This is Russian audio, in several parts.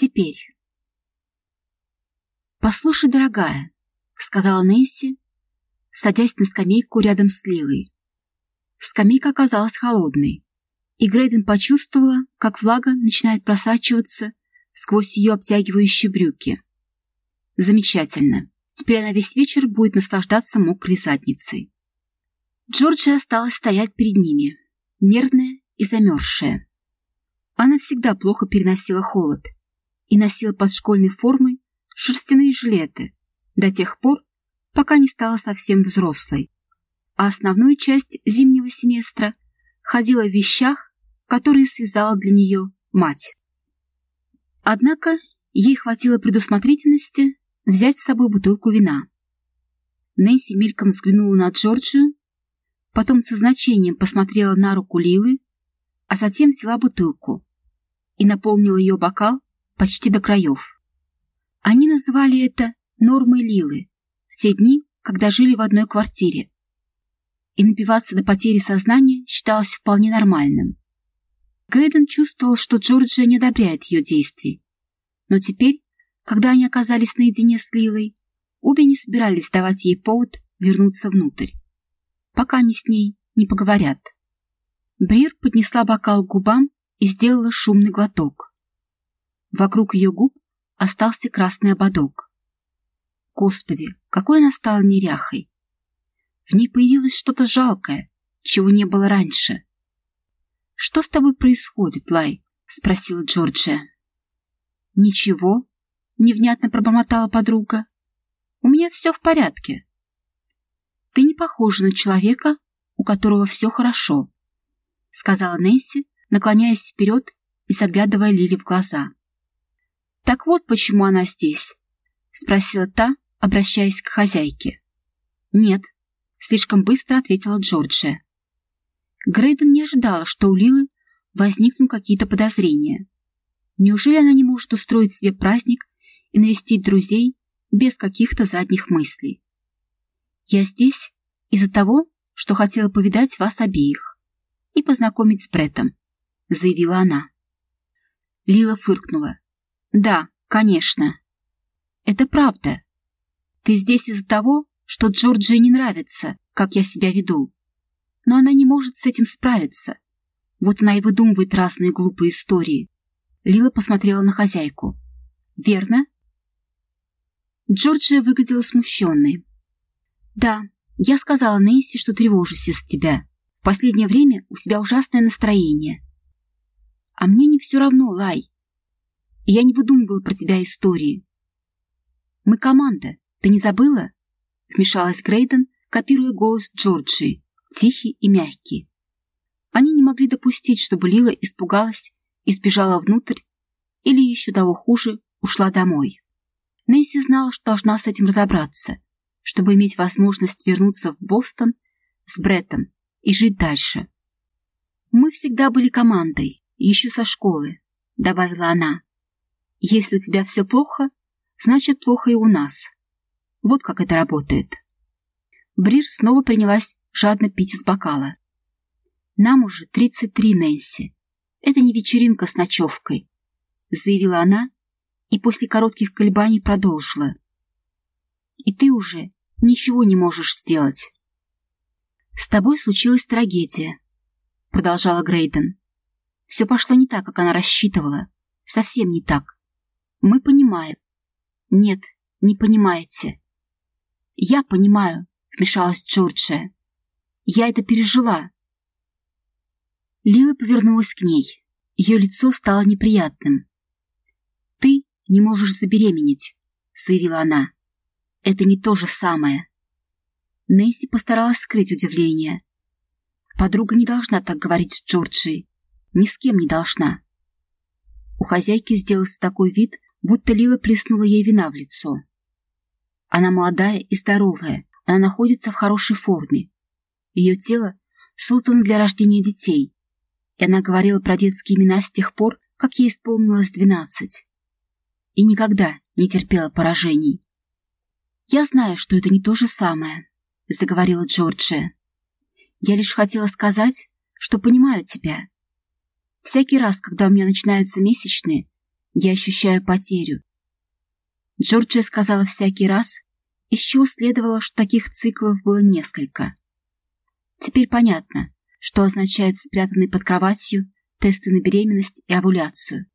Теперь. «Послушай, дорогая», — сказала Несси, садясь на скамейку рядом с Лилой. Скамейка оказалась холодной, и Грейден почувствовала, как влага начинает просачиваться сквозь ее обтягивающие брюки. Замечательно. Теперь она весь вечер будет наслаждаться мокрой задницей. Джорджия осталась стоять перед ними, нервная и замерзшая. Она всегда плохо переносила холод и носила под школьной формой шерстяные жилеты до тех пор, пока не стала совсем взрослой, а основную часть зимнего семестра ходила в вещах, которые связала для нее мать. Однако ей хватило предусмотрительности взять с собой бутылку вина. Нэнси мельком взглянула на Джорджию, потом со значением посмотрела на руку Лилы, а затем взяла бутылку и наполнила ее бокал почти до краев. Они называли это нормой Лилы в те дни, когда жили в одной квартире, и напиваться до потери сознания считалось вполне нормальным. Грейден чувствовал, что Джорджия не одобряет ее действий, но теперь, когда они оказались наедине с Лилой, обе не собирались давать ей повод вернуться внутрь, пока они с ней не поговорят. Брир поднесла бокал к губам и сделала шумный глоток. Вокруг ее губ остался красный ободок. Господи, какой она стала неряхой! В ней появилось что-то жалкое, чего не было раньше. «Что с тобой происходит, Лай?» — спросила Джорджия. «Ничего», — невнятно пробормотала подруга. «У меня все в порядке». «Ты не похожа на человека, у которого все хорошо», — сказала Несси, наклоняясь вперед и заглядывая Лили в глаза. «Так вот почему она здесь?» — спросила та, обращаясь к хозяйке. «Нет», — слишком быстро ответила Джорджия. Грейден не ожидала, что у Лилы возникнут какие-то подозрения. Неужели она не может устроить себе праздник и навестить друзей без каких-то задних мыслей? Я здесь из-за того, что хотела повидать вас обеих и познакомить с Бреттом, заявила она. Лила фыркнула. Да, конечно. Это правда. Ты здесь из-за того, что Джорджии не нравится, как я себя веду. Но она не может с этим справиться. Вот она и выдумывает разные глупые истории, Лила посмотрела на хозяйку. «Верно?» Джорджия выглядела смущенной. «Да, я сказала Нейси, что тревожусь из-за тебя. В последнее время у тебя ужасное настроение. А мне не все равно, Лай. Я не выдумывала про тебя истории. Мы команда, ты не забыла?» Вмешалась Грейден, копируя голос Джорджии, тихий и мягкий. Они не могли допустить, чтобы Лила испугалась и сбежала внутрь, или еще того хуже, ушла домой. Несси знала, что должна с этим разобраться, чтобы иметь возможность вернуться в Бостон с Бреттом и жить дальше. «Мы всегда были командой, еще со школы», — добавила она. «Если у тебя все плохо, значит, плохо и у нас. Вот как это работает». Брир снова принялась жадно пить из бокала. «Нам уже тридцать три, Нэнси. Это не вечеринка с ночевкой, заявила она и после коротких колебаний продолжила. И ты уже ничего не можешь сделать. С тобой случилась трагедия, продолжала Грейден. Все пошло не так, как она рассчитывала. Совсем не так. Мы понимаем. Нет, не понимаете. Я понимаю, вмешалась Джорджия. Я это пережила. Лила повернулась к ней. Ее лицо стало неприятным. «Ты не можешь забеременеть», — заявила она. «Это не то же самое». Несси постаралась скрыть удивление. Подруга не должна так говорить с Джорджией. Ни с кем не должна. У хозяйки сделался такой вид, будто Лила плеснула ей вина в лицо. Она молодая и здоровая, она находится в хорошей форме. Ее тело создано для рождения детей, и она говорила про детские имена с тех пор, как ей исполнилось двенадцать. И никогда не терпела поражений. «Я знаю, что это не то же самое», — заговорила Джорджия. «Я лишь хотела сказать, что понимаю тебя. Всякий раз, когда у меня начинаются месячные, Я ощущаю потерю. Джорджия сказала всякий раз, из чего следовало, что таких циклов было несколько. Теперь понятно, что означает спрятанный под кроватью тесты на беременность и овуляцию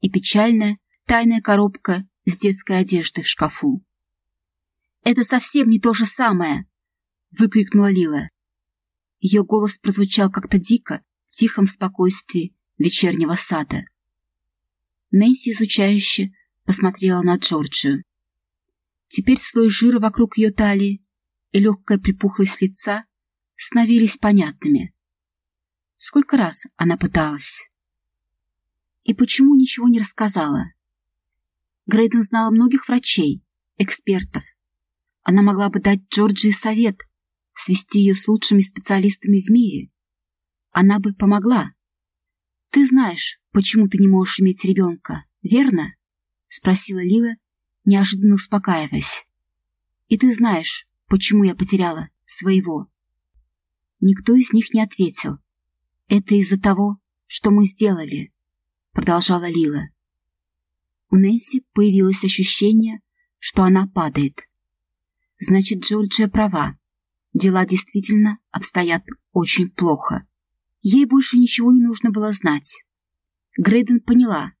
и печальная тайная коробка с детской одеждой в шкафу. «Это совсем не то же самое!» — выкрикнула Лила. Ее голос прозвучал как-то дико в тихом спокойствии вечернего сада. Нэнси изучающе посмотрела на Джорджию. Теперь слой жира вокруг ее талии и легкая припухлость лица становились понятными. Сколько раз она пыталась. И почему ничего не рассказала? Грейден знала многих врачей, экспертов. Она могла бы дать Джорджии совет, свести ее с лучшими специалистами в мире. Она бы помогла. «Ты знаешь, почему ты не можешь иметь ребенка, верно?» — спросила Лила, неожиданно успокаиваясь. «И ты знаешь, почему я потеряла своего?» Никто из них не ответил. «Это из-за того, что мы сделали», — продолжала Лила. У Нэнси появилось ощущение, что она падает. Значит, Джорджия права. Дела действительно обстоят очень плохо. Ей больше ничего не нужно было знать. Грейден поняла,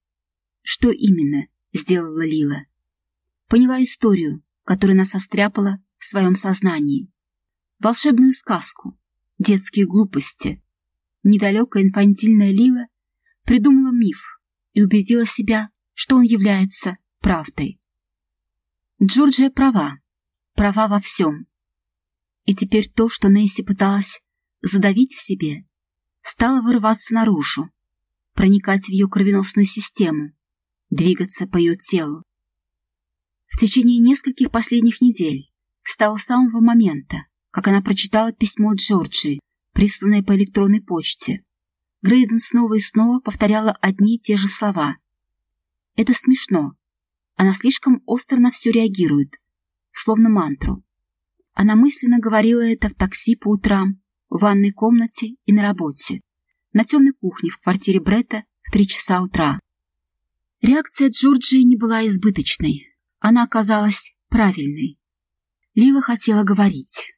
что именно сделала Лила. Поняла историю, которую она состряпала в своем сознании. Волшебную сказку, детские глупости. Недалекая инфантильная Лила придумала миф и убедила себя, что он является правдой. Джорджия права, права во всем. И теперь то, что Несси пыталась задавить в себе, стало вырываться наружу, проникать в ее кровеносную систему, двигаться по ее телу. В течение нескольких последних недель, с того самого момента, как она прочитала письмо Джорджии, присланное по электронной почте, Грейден снова и снова повторяла одни и те же слова — это смешно. Она слишком остро на все реагирует, словно мантру. Она мысленно говорила это в такси по утрам, в ванной комнате и на работе, на темной кухне в квартире Бретта в три часа утра. Реакция Джорджии не была избыточной. Она оказалась правильной. Лила хотела говорить.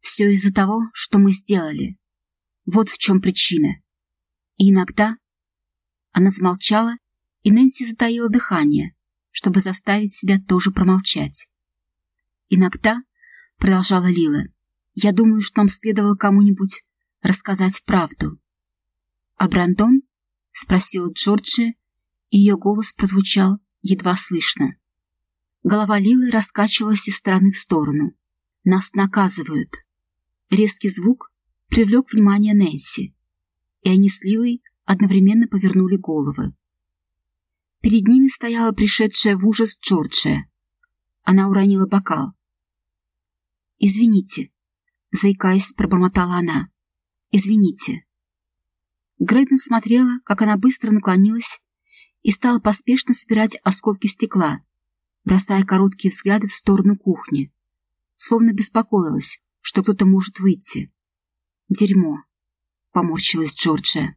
Все из-за того, что мы сделали. Вот в чем причина. И иногда она замолчала и Нэнси затаила дыхание, чтобы заставить себя тоже промолчать. «Иногда», — продолжала Лила, — «я думаю, что нам следовало кому-нибудь рассказать правду». «А Брандон?» — спросила Джорджия, и ее голос прозвучал едва слышно. Голова Лилы раскачивалась из стороны в сторону. «Нас наказывают». Резкий звук привлек внимание Нэнси, и они с Лилой одновременно повернули головы. Перед ними стояла пришедшая в ужас Джорджия. Она уронила бокал. «Извините», — заикаясь, пробормотала она. «Извините». Грейден смотрела, как она быстро наклонилась и стала поспешно собирать осколки стекла, бросая короткие взгляды в сторону кухни, словно беспокоилась, что кто-то может выйти. «Дерьмо», — поморщилась Джорджия.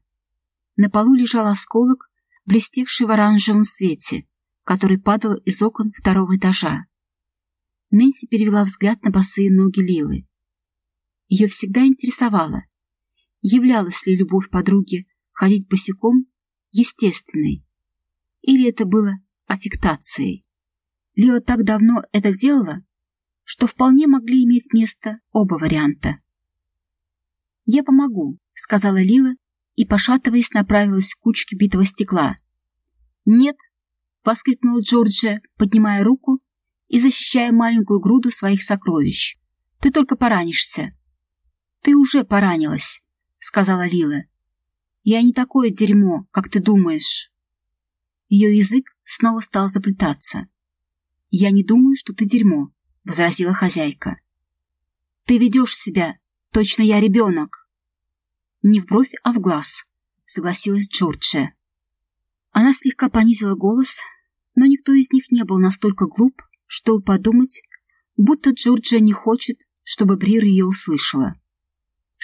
На полу лежал осколок, блестевший в оранжевом свете, который падал из окон второго этажа. Нэнси перевела взгляд на босые ноги Лилы. Ее всегда интересовало, являлась ли любовь подруги ходить босиком естественной, или это было аффектацией. Лила так давно это делала, что вполне могли иметь место оба варианта. «Я помогу», — сказала Лила и, пошатываясь, направилась к кучке битого стекла. «Нет!» — воскликнула Джорджия, поднимая руку и защищая маленькую груду своих сокровищ. «Ты только поранишься». «Ты уже поранилась», — сказала Лила. «Я не такое дерьмо, как ты думаешь». Ее язык снова стал заплетаться. «Я не думаю, что ты дерьмо», — возразила хозяйка. «Ты ведешь себя, точно я ребенок». «Не в бровь, а в глаз», — согласилась Джорджия. Она слегка понизила голос, но никто из них не был настолько глуп, чтобы подумать, будто Джорджия не хочет, чтобы Брир ее услышала.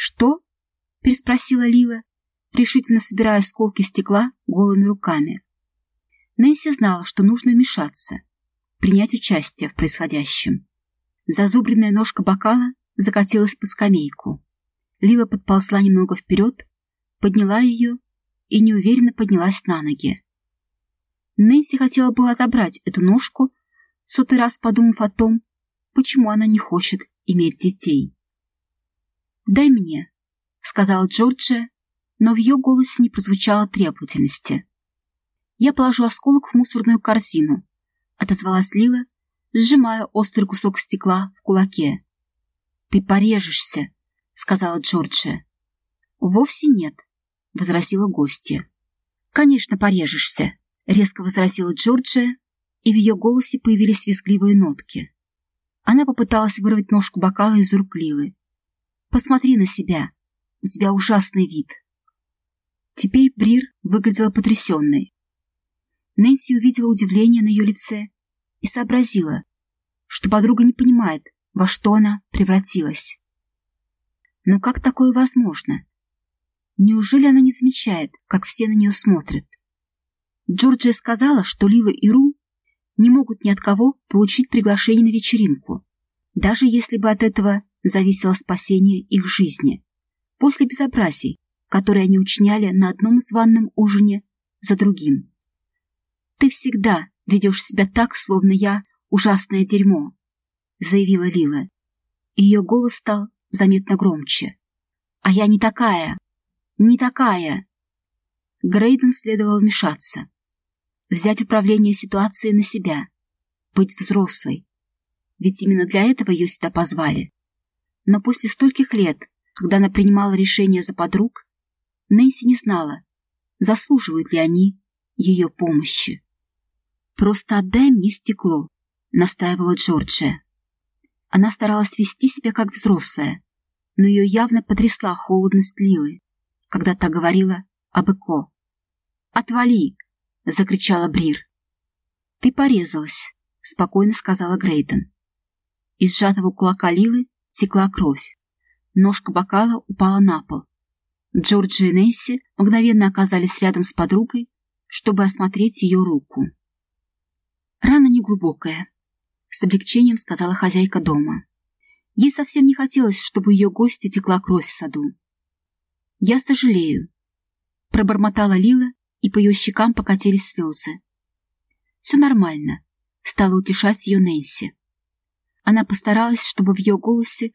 «Что?» — переспросила Лила, решительно собирая осколки стекла голыми руками. Нэнси знала, что нужно вмешаться, принять участие в происходящем. Зазубренная ножка бокала закатилась под скамейку. Лила подползла немного вперед, подняла ее и неуверенно поднялась на ноги. Нэнси хотела было отобрать эту ножку, сотый раз подумав о том, почему она не хочет иметь детей. «Дай мне», — сказала Джорджия, но в ее голосе не прозвучало требовательности. «Я положу осколок в мусорную корзину», — отозвалась Лила, сжимая острый кусок стекла в кулаке. «Ты порежешься», — сказала Джорджия. «Вовсе нет», — возразила гостья. «Конечно, порежешься», — резко возразила Джорджия, и в ее голосе появились визгливые нотки. Она попыталась вырвать ножку бокала из рук Лилы. «Посмотри на себя. У тебя ужасный вид». Теперь Брир выглядела потрясенной. Нэнси увидела удивление на ее лице и сообразила, что подруга не понимает, во что она превратилась. Но как такое возможно? Неужели она не замечает, как все на нее смотрят? Джорджия сказала, что Лила и Ру не могут ни от кого получить приглашение на вечеринку, даже если бы от этого зависело спасение их жизни. После безобразий, которые они учиняли на одном званном ужине за другим. «Ты всегда ведешь себя так, словно я ужасное дерьмо», — заявила Лила. Ее голос стал заметно громче. «А я не такая! Не такая!» Грейден следовало вмешаться взять управление ситуацией на себя, быть взрослой. Ведь именно для этого ее сюда позвали. Но после стольких лет, когда она принимала решения за подруг, Нэнси не знала, заслуживают ли они ее помощи. «Просто отдай мне стекло», — настаивала Джорджия. Она старалась вести себя как взрослая, но ее явно потрясла холодность Лилы, когда та говорила об Эко. «Отвали!» — закричала Брир. «Ты порезалась», — спокойно сказала Грейден. Из сжатого кулака Лилы текла кровь. Ножка бокала упала на пол. Джорджи и Несси мгновенно оказались рядом с подругой, чтобы осмотреть ее руку. «Рана неглубокая», — с облегчением сказала хозяйка дома. Ей совсем не хотелось, чтобы ее гости текла кровь в саду. «Я сожалею», — пробормотала Лила и по ее щекам покатились слезы. «Все нормально», — стала утешать ее Нэнси. Она постаралась, чтобы в ее голосе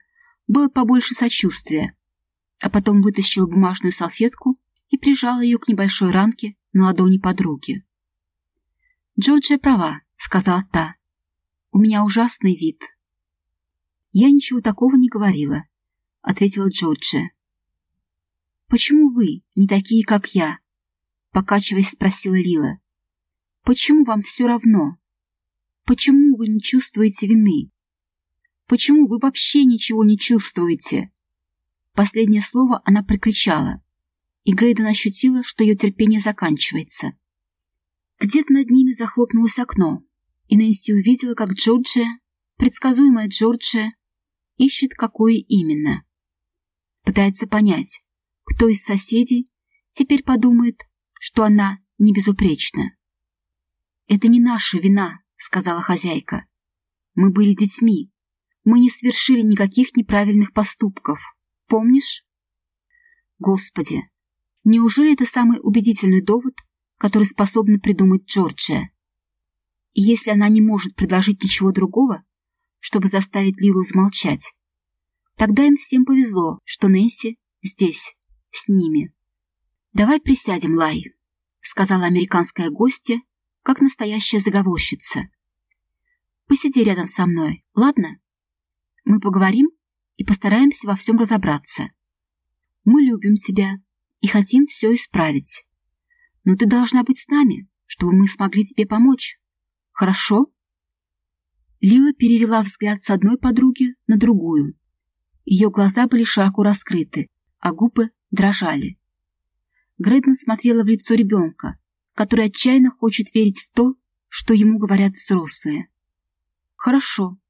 было побольше сочувствия, а потом вытащила бумажную салфетку и прижала ее к небольшой ранке на ладони подруги. «Джорджия права», — сказала та. «У меня ужасный вид». «Я ничего такого не говорила», — ответила Джорджия. «Почему вы не такие, как я?» покачиваясь, спросила Лила. «Почему вам все равно? Почему вы не чувствуете вины? Почему вы вообще ничего не чувствуете?» Последнее слово она прокричала, и Грейден ощутила, что ее терпение заканчивается. Где-то над ними захлопнулось окно, и Нэнси увидела, как Джорджия, предсказуемая Джорджия, ищет какое именно. Пытается понять, кто из соседей теперь подумает, что она не безупречна. «Это не наша вина», — сказала хозяйка. «Мы были детьми. Мы не совершили никаких неправильных поступков. Помнишь?» Господи, неужели это самый убедительный довод, который способна придумать Джорджия? И если она не может предложить ничего другого, чтобы заставить Лилу замолчать, тогда им всем повезло, что Нэнси здесь, с ними. «Давай присядем, Лай», — сказала американская гостья, как настоящая заговорщица. «Посиди рядом со мной, ладно? Мы поговорим и постараемся во всем разобраться. Мы любим тебя и хотим все исправить. Но ты должна быть с нами, чтобы мы смогли тебе помочь. Хорошо?» Лила перевела взгляд с одной подруги на другую. Ее глаза были широко раскрыты, а губы дрожали. Грейден смотрела в лицо ребенка, который отчаянно хочет верить в то, что ему говорят взрослые. «Хорошо», —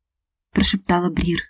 прошептала Брир.